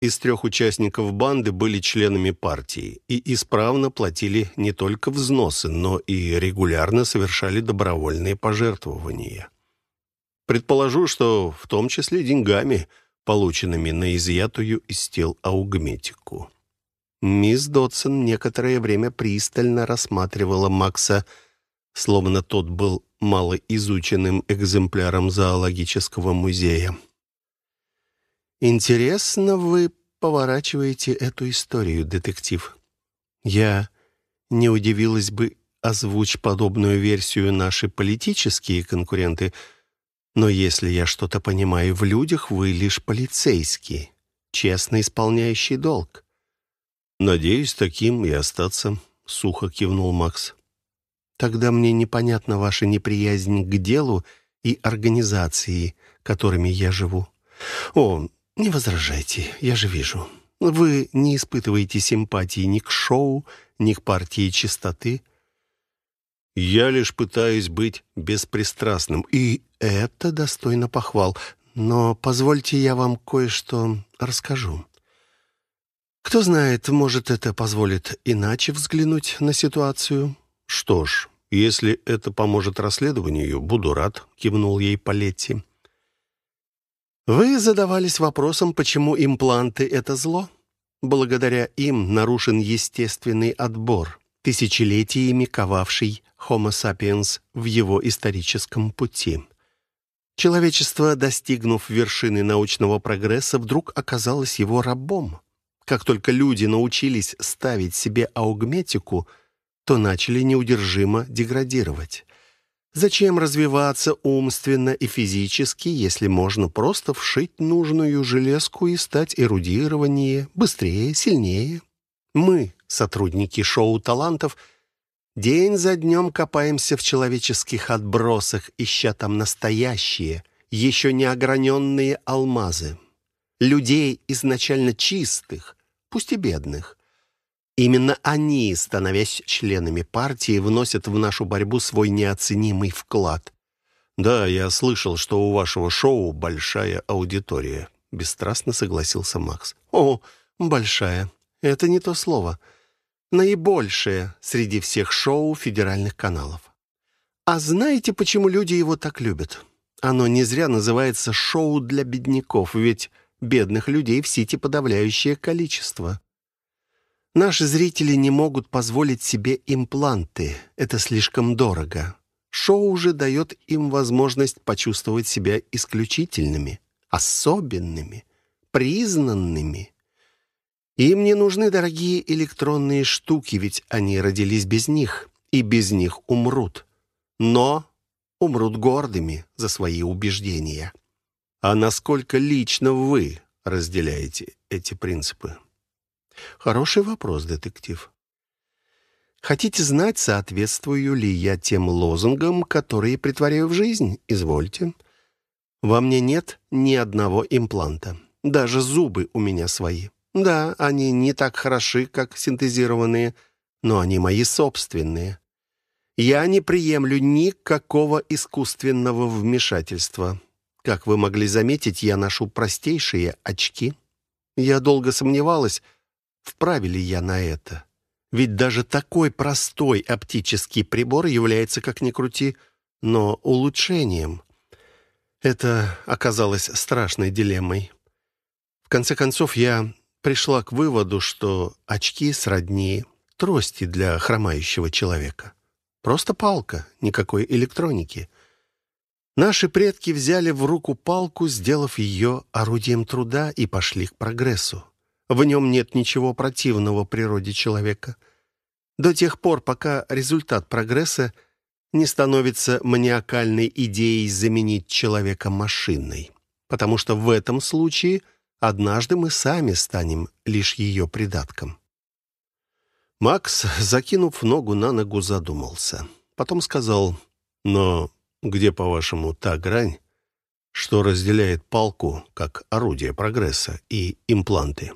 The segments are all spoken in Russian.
из трех участников банды были членами партии и исправно платили не только взносы, но и регулярно совершали добровольные пожертвования. Предположу, что в том числе деньгами, полученными на изъятую из тел аугметику. Мисс Дотсон некоторое время пристально рассматривала Макса, словно тот был малоизученным экземпляром зоологического музея. Интересно вы поворачиваете эту историю, детектив. Я не удивилась бы, озвучь подобную версию наши политические конкуренты, но если я что-то понимаю в людях, вы лишь полицейский, честно исполняющий долг. Надеюсь, таким и остаться, сухо кивнул Макс. Тогда мне непонятна ваша неприязнь к делу и организации, которыми я живу. О, «Не возражайте, я же вижу. Вы не испытываете симпатии ни к шоу, ни к партии чистоты». «Я лишь пытаюсь быть беспристрастным, и это достойно похвал. Но позвольте я вам кое-что расскажу. Кто знает, может, это позволит иначе взглянуть на ситуацию?» «Что ж, если это поможет расследованию, буду рад», — кивнул ей Палетти. Вы задавались вопросом, почему импланты — это зло? Благодаря им нарушен естественный отбор, тысячелетиями ковавший Homo sapiens в его историческом пути. Человечество, достигнув вершины научного прогресса, вдруг оказалось его рабом. Как только люди научились ставить себе аугметику, то начали неудержимо деградировать. Зачем развиваться умственно и физически, если можно просто вшить нужную железку и стать эрудированнее, быстрее, сильнее? Мы, сотрудники шоу талантов, день за днем копаемся в человеческих отбросах, ища там настоящие, еще не ограненные алмазы. Людей изначально чистых, пусть и бедных, Именно они, становясь членами партии, вносят в нашу борьбу свой неоценимый вклад. «Да, я слышал, что у вашего шоу большая аудитория», — бесстрастно согласился Макс. «О, большая. Это не то слово. Наибольшее среди всех шоу федеральных каналов. А знаете, почему люди его так любят? Оно не зря называется «шоу для бедняков», ведь бедных людей в Сити подавляющее количество. Наши зрители не могут позволить себе импланты. Это слишком дорого. Шоу уже дает им возможность почувствовать себя исключительными, особенными, признанными. Им не нужны дорогие электронные штуки, ведь они родились без них и без них умрут. Но умрут гордыми за свои убеждения. А насколько лично вы разделяете эти принципы? Хороший вопрос, детектив. Хотите знать, соответствую ли я тем лозунгам, которые притворяю в жизнь? Извольте. Во мне нет ни одного импланта. Даже зубы у меня свои. Да, они не так хороши, как синтезированные, но они мои собственные. Я не приемлю никакого искусственного вмешательства. Как вы могли заметить, я ношу простейшие очки. Я долго сомневалась, Вправе ли я на это? Ведь даже такой простой оптический прибор является, как ни крути, но улучшением. Это оказалось страшной дилеммой. В конце концов, я пришла к выводу, что очки сродни трости для хромающего человека. Просто палка, никакой электроники. Наши предки взяли в руку палку, сделав ее орудием труда, и пошли к прогрессу. В нем нет ничего противного природе человека. До тех пор, пока результат прогресса не становится маниакальной идеей заменить человека машиной. Потому что в этом случае однажды мы сами станем лишь ее придатком. Макс, закинув ногу на ногу, задумался. Потом сказал, «Но где, по-вашему, та грань, что разделяет палку, как орудие прогресса, и импланты?»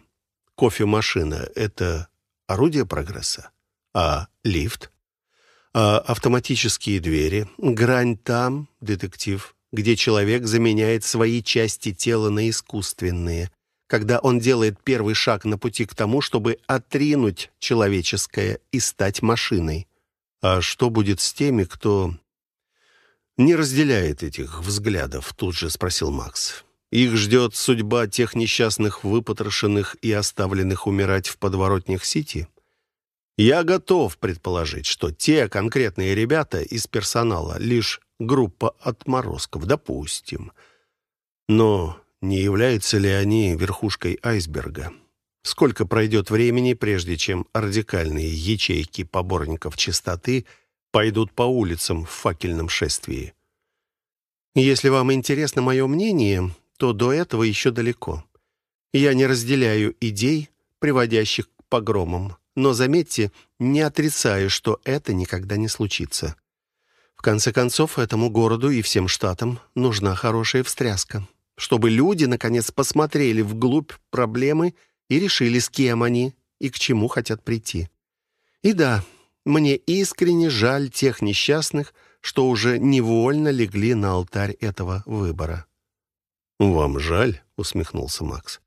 Кофемашина — это орудие прогресса? А лифт? А автоматические двери? Грань там, детектив, где человек заменяет свои части тела на искусственные, когда он делает первый шаг на пути к тому, чтобы отринуть человеческое и стать машиной. А что будет с теми, кто не разделяет этих взглядов, тут же спросил Макс. Их ждет судьба тех несчастных выпотрошенных и оставленных умирать в подворотнях Сити? Я готов предположить, что те конкретные ребята из персонала лишь группа отморозков, допустим. Но не являются ли они верхушкой айсберга? Сколько пройдет времени, прежде чем радикальные ячейки поборников чистоты пойдут по улицам в факельном шествии? Если вам интересно мое мнение, то до этого еще далеко. Я не разделяю идей, приводящих к погромам, но, заметьте, не отрицаю, что это никогда не случится. В конце концов, этому городу и всем штатам нужна хорошая встряска, чтобы люди, наконец, посмотрели вглубь проблемы и решили, с кем они и к чему хотят прийти. И да, мне искренне жаль тех несчастных, что уже невольно легли на алтарь этого выбора. «Вам жаль?» — усмехнулся Макс.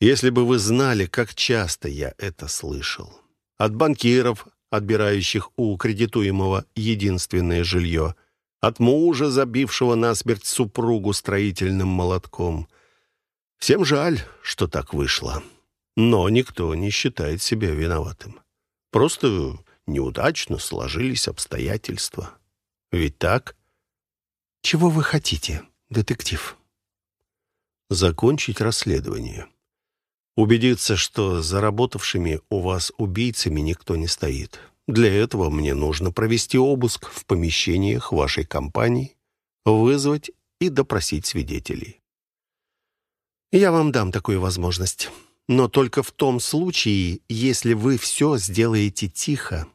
«Если бы вы знали, как часто я это слышал. От банкиров, отбирающих у кредитуемого единственное жилье, от мужа, забившего насмерть супругу строительным молотком. Всем жаль, что так вышло. Но никто не считает себя виноватым. Просто неудачно сложились обстоятельства. Ведь так? Чего вы хотите, детектив? Закончить расследование. Убедиться, что заработавшими у вас убийцами никто не стоит. Для этого мне нужно провести обыск в помещениях вашей компании, вызвать и допросить свидетелей. Я вам дам такую возможность, но только в том случае, если вы все сделаете тихо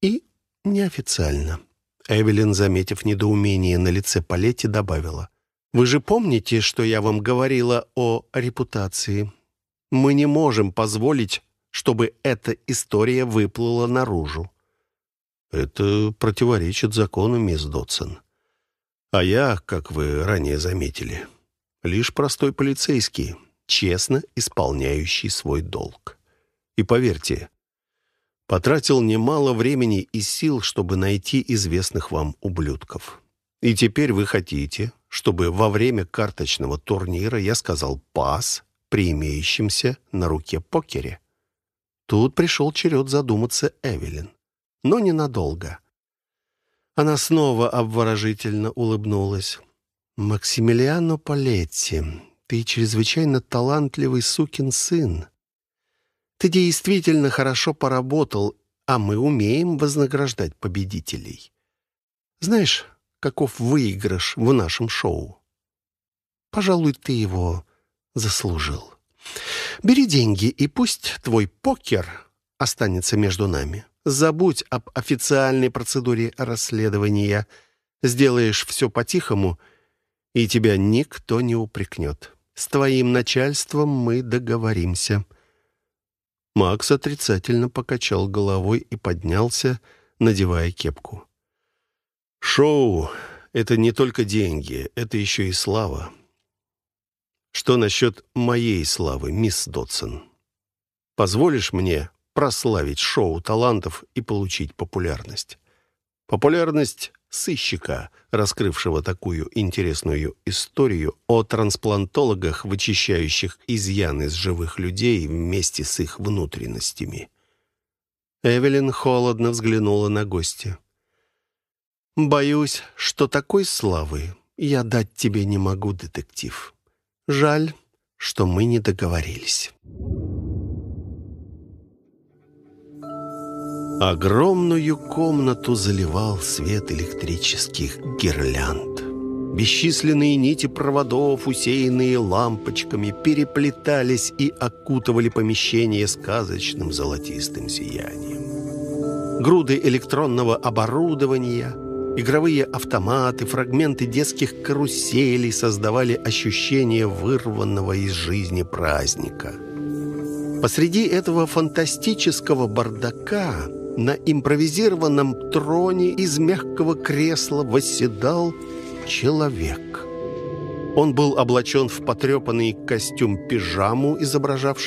и неофициально. Эвелин, заметив недоумение на лице Палетти, добавила — вы же помните, что я вам говорила о репутации? Мы не можем позволить, чтобы эта история выплыла наружу. Это противоречит закону, мисс Дотсон. А я, как вы ранее заметили, лишь простой полицейский, честно исполняющий свой долг. И поверьте, потратил немало времени и сил, чтобы найти известных вам ублюдков. И теперь вы хотите, чтобы во время карточного турнира я сказал «пас» при имеющемся на руке покере. Тут пришел черед задуматься Эвелин. Но ненадолго. Она снова обворожительно улыбнулась. «Максимилиано Палетти, ты чрезвычайно талантливый сукин сын. Ты действительно хорошо поработал, а мы умеем вознаграждать победителей. Знаешь, каков выигрыш в нашем шоу. Пожалуй, ты его заслужил. Бери деньги, и пусть твой покер останется между нами. Забудь об официальной процедуре расследования. Сделаешь все по-тихому, и тебя никто не упрекнет. С твоим начальством мы договоримся». Макс отрицательно покачал головой и поднялся, надевая кепку. Шоу — это не только деньги, это еще и слава. Что насчет моей славы, мисс Дотсон? Позволишь мне прославить шоу талантов и получить популярность? Популярность сыщика, раскрывшего такую интересную историю о трансплантологах, вычищающих изъяны из живых людей вместе с их внутренностями. Эвелин холодно взглянула на гостя. Боюсь, что такой славы я дать тебе не могу, детектив. Жаль, что мы не договорились. Огромную комнату заливал свет электрических гирлянд. Бесчисленные нити проводов, усеянные лампочками, переплетались и окутывали помещение сказочным золотистым сиянием. Груды электронного оборудования — Игровые автоматы, фрагменты детских каруселей создавали ощущение вырванного из жизни праздника. Посреди этого фантастического бардака на импровизированном троне из мягкого кресла восседал человек. Он был облачен в потрепанный костюм-пижаму, изображавший